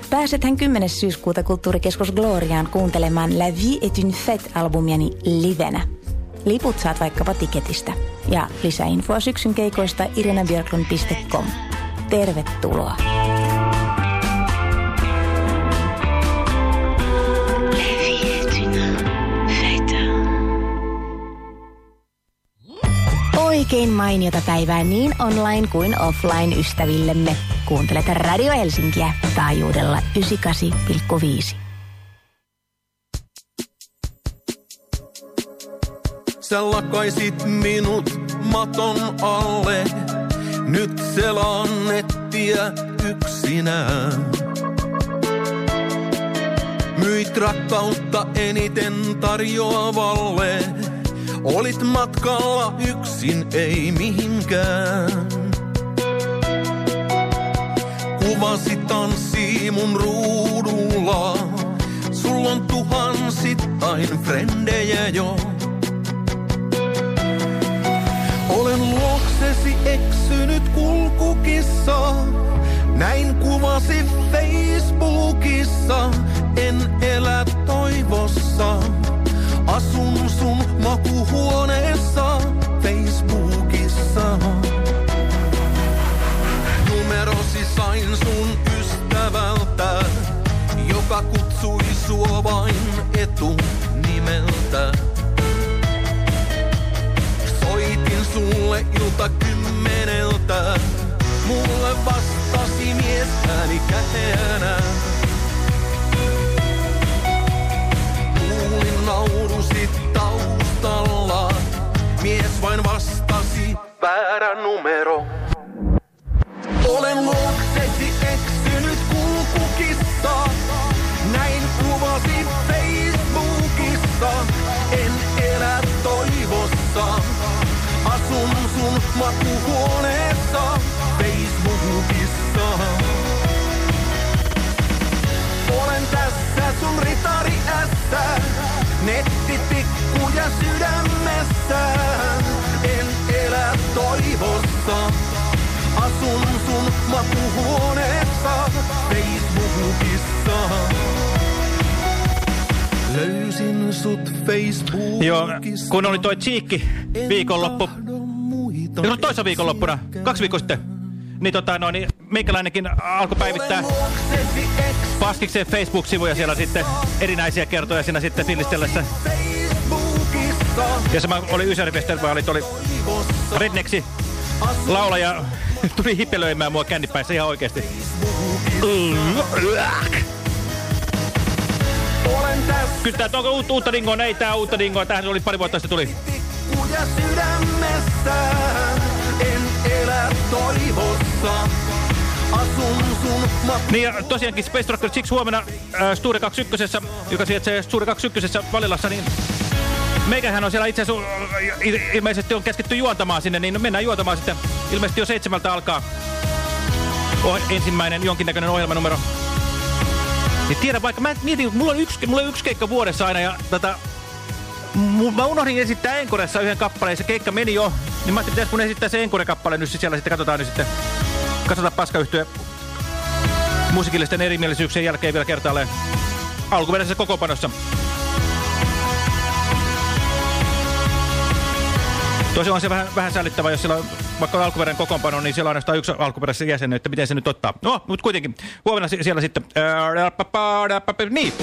Pääsethän 10. syyskuuta kulttuurikeskus Gloriaan kuuntelemaan La vie est une fête-albumiani livenä. Liput saat vaikkapa tiketistä. Ja lisäinfoa syksyn keikoista irinabjörklund.com. Tervetuloa. Oikein mainiota päivää niin online kuin offline ystävillemme. Kuuntelet Radio Helsinkiä taajuudella 98,5. Sä lakaisit minut maton alle. Nyt selaan nettiä yksinään. Myit rakkautta eniten tarjoavalle. Olit matkalla yksin, ei mihinkään. Kuvasi tanssii mun ruudulla. Sulla on tuhansittain frendejä jo. Luoksesi eksynyt kulkukissa. Näin kuvasi Facebookissa. En elä toivossa. Asun sun makuhuoneessa Facebookissa. Numerosi sain sun ystävältä, joka kutsui sua vain etunimeltä. Soitin multa kymmeneltä. Mulle vastasi mies ääni käheänä. Kuulin naurusi taustalla. Mies vain vastasi väärä numero. Olen luo sut Facebookista. Joo, kun oli toi Cheekki viikonloppu. Se oli toissa viikonloppuna, kaksi viikkoa sitten. Niin tota noin, niin meikäläinenkin alkoi päivittää paskikseen Facebook-sivuja siellä sitten erinäisiä kertoja siinä sitten fillistellessä. Ja sama oli Ysärifestivaalit, oli Redneksi laulaja [LAUGHS] tuli hipelöimään mua kännipäissä ihan oikeesti. Kyllä tää onko uutta, uutta dingoa? Ei tää uutta dingoa. Tähän oli pari vuotta sitten tuli. Tikkuja sydämessään. En elä toivossa. Niin ja tosiaankin Space Rocker Chicks huomenna äh, Sture 21, joka sijaitsee Sture 21 Valilassa, niin meikähän on siellä itse asiassa äh, il ilmeisesti on käsketty juontamaan sinne, niin mennään juontamaan sitten. Ilmeisesti jo seitsemältä alkaa oh, ensimmäinen jonkinnäköinen ohjelmanumero. Niin tiedä vaikka, mä mietin, mulla on yksi, mulla on yksi keikka vuodessa aina ja tota, mu- mä unohdin esittää Enkoressa yhden kappaleen, se keikka meni jo, niin mä ajattelin, pitäis mun esittää se Enkore-kappale nyt siellä sitten, katsotaan nyt sitten, katsotaan paskayhtyä musiikillisten erimielisyyksien jälkeen vielä kertaalleen alkuperäisessä kokopanossa. Tosiaan on se vähän, vähän säälittävä, jos siellä on vaikka on alkuperäinen kokoonpano, niin siellä on ainoastaan yksi alkuperäisen jäsen, että miten se nyt ottaa. No, mutta kuitenkin. Huomenna siellä sitten. Niin.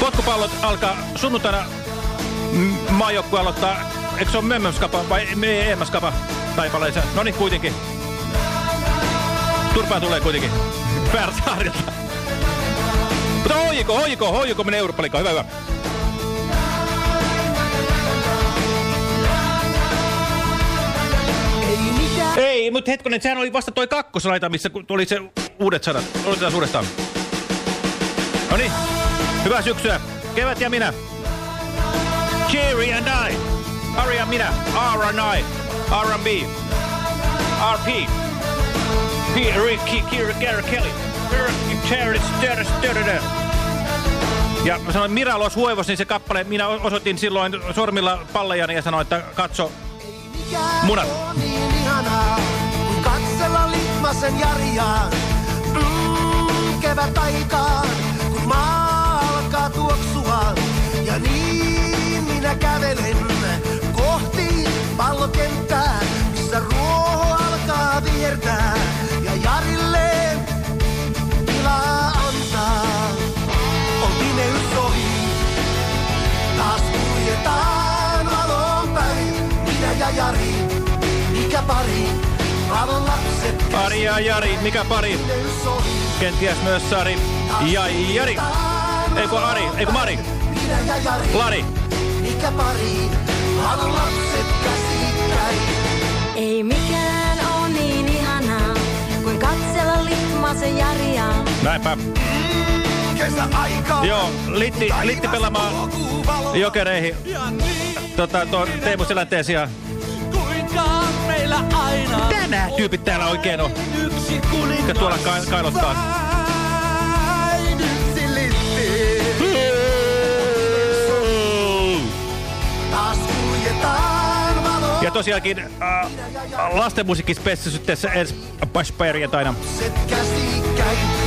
Potkupallot alkaa sunnuntaina. Maajoukkue aloittaa. Eikö se ole Mömmöskapa vai EMS-kapa taipaleissa? No niin, kuitenkin. Turpaan tulee kuitenkin. Vääräsaarilta. Mutta hoiko, hoiko, hoiko menee Eurooppa Hyvä, hyvä. Ei, mutta hetkonen, sehän oli vasta toi kakkoslaita, missä tuli se uudet sanat. Otetaan uudestaan. No niin, hyvää syksyä. Kevät ja minä. Cherry and I. Ari ja minä. R and I. R&B. RP. Ricky, Kira, Kelly. Ja mä sanoin Miralos Huevos, niin se kappale, minä osoitin silloin sormilla pallejani ja sanoin, että katso munat. Ihanaa, kun katsella Litmasen Jariaan. Mm, kevät aikaan, kun maa Ari ja Jari, mikä pari? Kenties myös Sari ja Jari. Eikö Ari, eikö Mari? Lari. mikä pari, valon lapset käsikkäin. Ei mikään oo niin ihanaa, kuin katsella Litmasen Jaria. Näinpä. Kesäaika. Joo, Litti, Litti pelaamaan jokereihin. Tota, tuon Teemu Selänteen sijaan. Meillä aina Mitä nää tyypit täällä oikein on? Jotka tuolla ka kailottaa. Ja tosiaankin äh, lastenmusiikkispessisyydessä ensi perjantaina. lapset käsikkäin,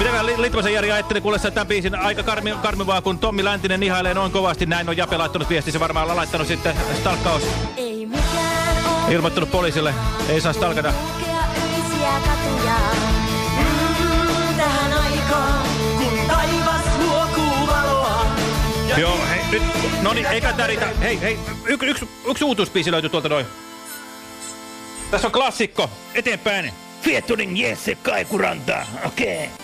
vielä Litmasen Jari ajatteli kuullessa tämän biisin aika karmi, karmivaa, kun Tommi Läntinen ihailee noin kovasti. Näin on Jape laittanut viesti, se varmaan on laittanut sitten stalkkaus. Ei Ilmoittanut poliisille, ei saa stalkata. Mm. Joo, hei, nyt, no niin, eikä tää riitä. Hei, hei, yksi yks, yks uutuusbiisi löytyy tuolta noin. Tässä on klassikko, eteenpäin. Featuring Jesse Kaikuranta, okei. Okay.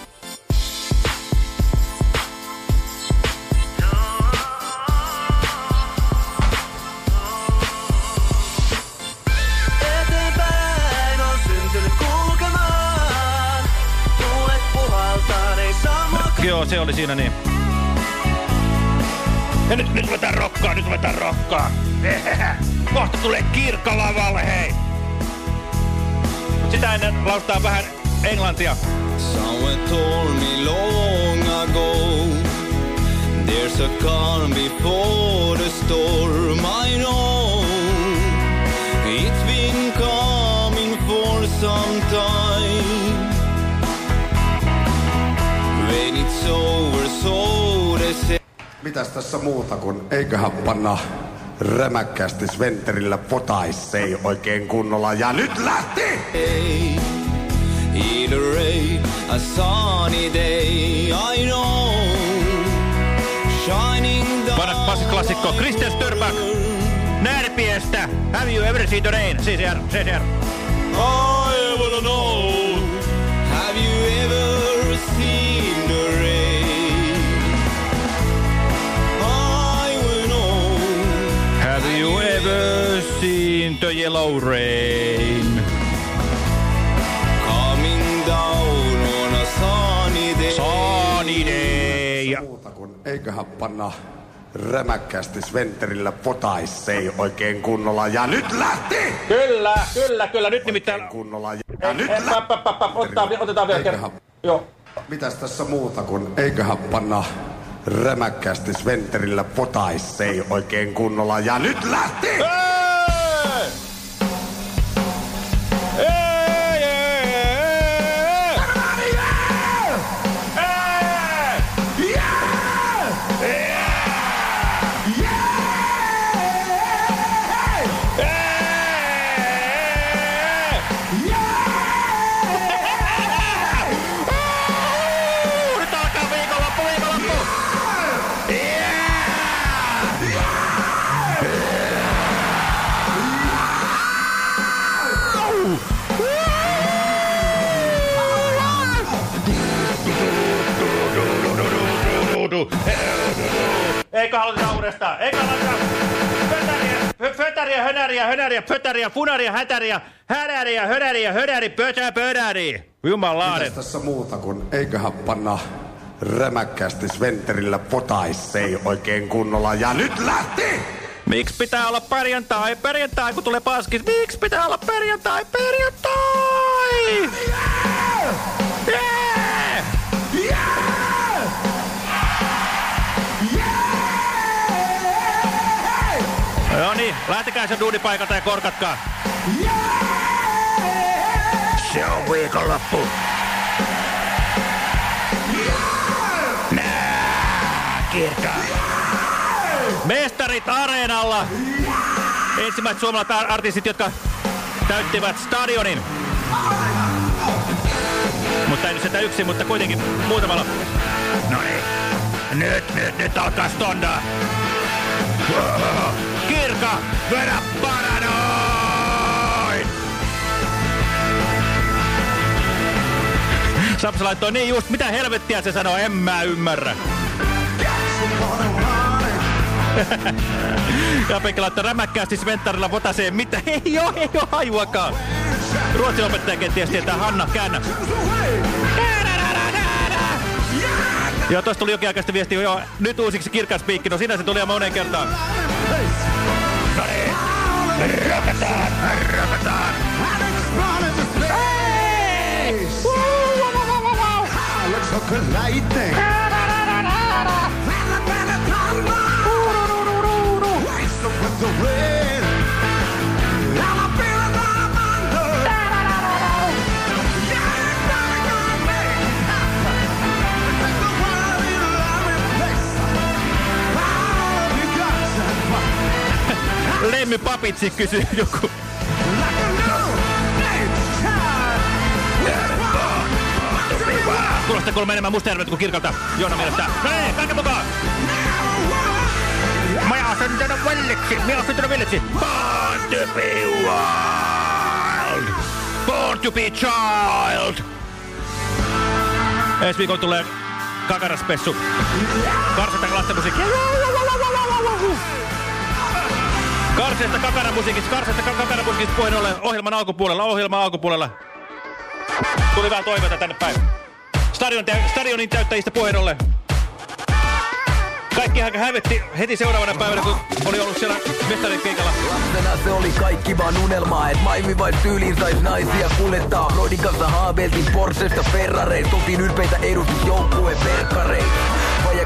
Joo, se oli siinä niin. Ja nyt, nyt ruvetaan rokkaa, nyt ruvetaan rokkaa. [LAUGHS] Kohta tulee kirkka lavalle, hei. Sitä ennen laustaa vähän englantia. Someone told me long ago There's a calm before the storm I know It's been coming for some time Mitäs tässä muuta kuin eiköhän panna rämäkkästi Sventerillä potaissei oikein kunnolla. Ja nyt lähti! Either rain, a sunny day I know Shining down Paras klassikko, Christian Störback. Närpiestä. Have you ever seen the rain? CCR, CCR. I wanna know Have you ever Seen the yellow rain? Coming down on a sunny day Sunny day. Muuta kuin eiköhän panna rämäkkästi Sventerillä potaissei oikein kunnolla. Ja nyt lähti! Kyllä, kyllä, kyllä. Nyt nimittäin... Kunnolla. Ja nyt Eh, pap, pap, pap, pap, Otetaan, otetaan vielä kerran. Joo. Mitäs tässä muuta kuin eiköhän panna rämäkkästi Sventerillä potaissei oikein kunnolla. Ja nyt lähti! Nyt uudestaan, eikä aloiteta. Fötäriä, fö- fötäriä, hönäriä, hönäriä, fötäriä, funaria, hätäriä, hänäriä, hönäriä, hönäri, pötä, pödäri. Jumalaanen. Mitäs tässä muuta kuin eiköhän panna rämäkkästi Sventerillä potaissei oikein kunnolla. Ja nyt lähti! Miksi pitää olla perjantai, perjantai, kun tulee paskis? Miksi pitää olla perjantai, perjantai? Yeah! No niin, lähtekää sen duunipaikalta ja korkatkaa. Se on viikonloppu. Nää. Mestarit areenalla. Ensimmäiset suomalaiset ar- artistit, jotka täyttivät stadionin. Mutta ei nyt sitä yksin, mutta kuitenkin muutamalla. No niin. Nyt, nyt, nyt alkaa stondaa. Kirka, vedä paranoin! Samsa laittoi niin just, mitä helvettiä se sanoo, en mä ymmärrä. [LAUGHS] ja Pekka laittoi rämäkkäästi Sventarilla potaseen, mitä [LAUGHS] ei oo, ei oo hajuakaan. Ruotsin opettaja kenties tietää Hanna Käännä. Joo, tosta tuli jokin aikaista viestiä, joo, nyt uusiksi kirkaspiikki, no siinä se tuli jo moneen kertaan. Ramadan! Hey, Ramadan! The space! Hey! Woo! Wow, wow, wow, wow, wow! Ah, looks lightning! Lemmy Papitsi kysyy joku. Kuulostaa kuulemma enemmän Mustajärveltä kuin Kirkalta. Joona mielestä. No niin, kaiken mukaan! Mä oon syntynyt villiksi, mä oon syntynyt villiksi. Born to be wild! Born to be child! Ensi viikolla tulee kakaraspessu. Karsitaan lasten musiikkia. Karseesta kakaramusiikista, karseesta kakaramusiikista puheen ollen ohjelman alkupuolella, ohjelman alkupuolella. Tuli vähän toiveita tänne päin. stadion, stadionin täyttäjistä puheen ollen. Kaikkihan hävetti heti seuraavana päivänä, kun oli ollut siellä mestarikeikalla. Lapsena se oli kaikki vaan unelmaa, et maimi vain tyyliin sais naisia kuljettaa. Broidin kanssa haaveiltiin Porschesta Ferrareista, oltiin ylpeitä edustusjoukkueen verkkareita.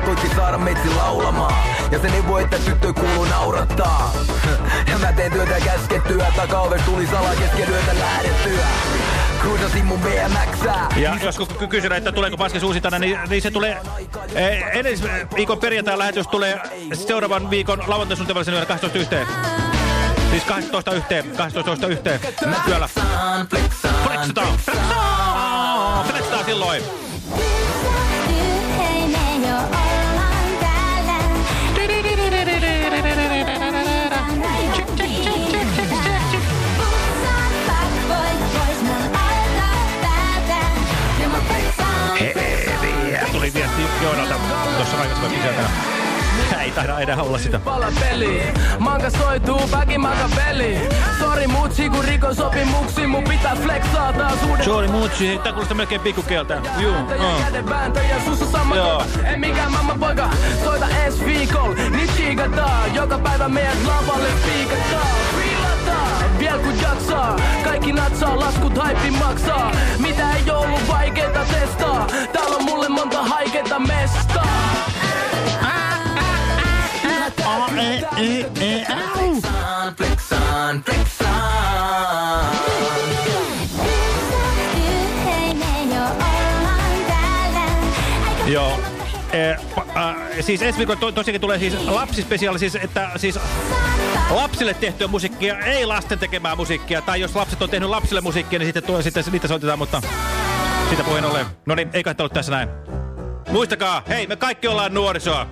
Koitti saada meitsi laulamaan, ja se neuvoi, että tyttö kuuluu naurattaa. [LAUGHS] Ja mä teen työtä käskettyä, takaove tuli salaa kesken yötä lähdettyä. Cruisasin mun BMXää. Ja jos ky- ky- kysytään, että tuleeko Paskis uusintana, niin, niin se tulee, eh, edellis viikon perjantai lähetys tulee seuraavan viikon lauantai sunnuntai välisen yöllä 12 yhteen. Siis 18 yhteen, 18 yhteen yöllä. Flexataan, flexataan, flexataan silloin. Joonalta tuossa aikaisemmin sieltä. Ei taida enää olla sitä. Palapeli, manka soituu väkimanka peli. Sori mutsi kun rikon sopimuksi, mun pitää flexaa taas uuden. Sorry mutsi, tää kuulostaa melkein pikkukieltä. Juu, uh. Kädenvääntäjä sussa sama Joo. En mikään mamma poika, soita ensi viikolla. Niin chiikataan, joka päivä meidät lavalle piikataan. Viel kun jaksaa. Kaikki natsaa, laskut haippi maksaa. Mitä ei oo ollut vaikeeta testaa. Täällä on mulle monta haikeeta mestaa. Joo. Eh, pa- äh, siis ensi viikolla to, tosiaankin tulee siis lapsispesiaali, siis, että siis lapsille tehtyä musiikkia, ei lasten tekemää musiikkia. Tai jos lapset on tehnyt lapsille musiikkia, niin sitten, tuo, sitten niitä soitetaan, mutta siitä puheen ollen. No niin, ei kai tässä näin. Muistakaa, hei, me kaikki ollaan nuorisoa.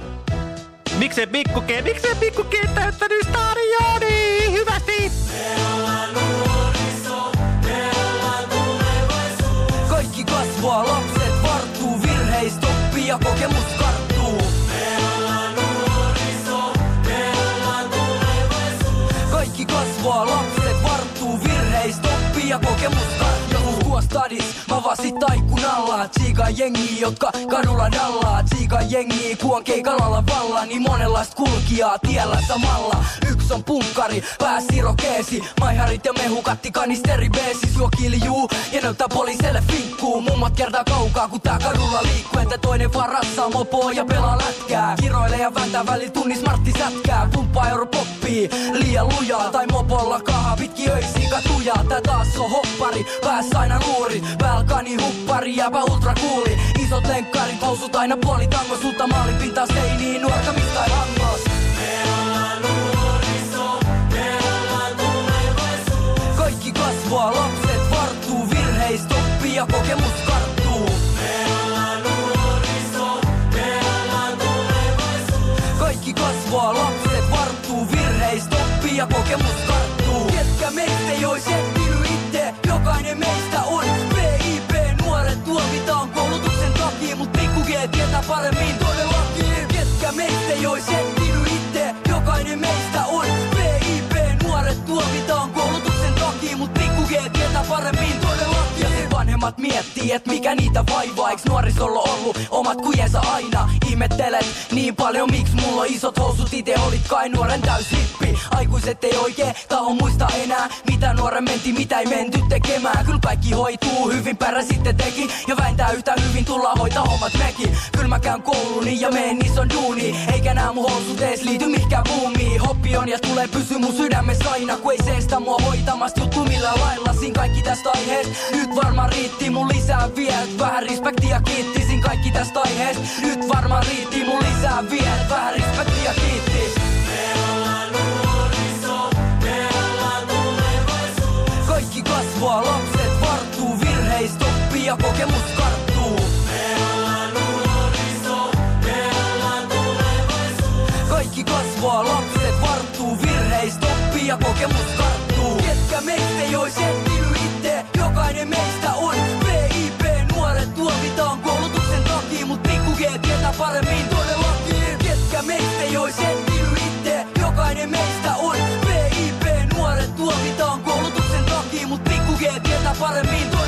Miksei pikkukee, miksei pikkukee täyttänyt stadioni hyvästi? Kaikki kasvaa, lapset varttuu, virheistä oppii ja kokemus karttuu. Joku stadis, mä vasit taikun alla. Tsiika jengi, jotka kadulla dallaa. Tsiika jengi, kuon keikalalla valla Niin monenlaista kulkijaa tiellä samalla. Yksi on punkkari, pää sirokeesi. Maiharit ja mehukatti kanisteri beesis. Juo kiljuu ja näyttää poliiselle finkkuu Mummat kertaa kaukaa, kun tää kadulla liikkuu. Että toinen vaan rassaa mopoa ja pelaa lätkää. Kiroilee ja vääntää välillä tunnis Martti sätkää. Pumppaa europoppii, liian lujaa. Tai mopolla kaha pitki öisiä katuja Tää taas on hoppari, päässä aina luuri Välkani huppari, jäpä ultra kuuli Isot lenkkarit, housut aina puoli tango. Sulta maalipintaa seiniin, nuorkamis tai hangos. Kaikki kasvaa, lapset varttuu Virheistä oppii ja kokemus karttuu. Kaikki kasvaa, lapset varttuu Virheistä oppii ja kokemus paremmin todellakin. Ketkä meistä ei ois ehtinyt itse. Jokainen meistä on PIP Nuoret tuomitaan koulutuksen takia Mut pikku G tietää paremmin vanhemmat miettii, et mikä niitä vaivaa. Eiks nuorisolla ollut omat kujensa aina? Ihmettelet niin paljon, miksi mulla on isot housut. Ite olit kai nuoren täyslippi. Aikuiset ei oikee taho muista enää Mitä nuoren menti, mitä ei menty tekemään. Kyllä kaikki hoituu hyvin, pärä sitten teki. Ja väintää yhtä hyvin, tullaan hoitaa hommat mekin. Kyllä mä käyn kouluni ja meen ison duuni. Eikä nää mun housut ees liity mihinkään boomiin Hoppi on ja tulee pysy mun sydämessä aina Kun ei se estä mua hoitamasta juttu millä lailla. Siin kaikki tästä aiheesta Nyt varmaan riitti mun lisää vielä Vähän respektiä kiittisin kaikki tästä aiheesta. Nyt varmaan riitti mun lisää vielä Vähän respektiä kiittis Kaikki kasvaa, lapset varttuu Virheistä oppii ja kokemus karttuu. Kaikki kasvaa, lapset varttuu Virheistä oppii ja kokemus karttuu para mí.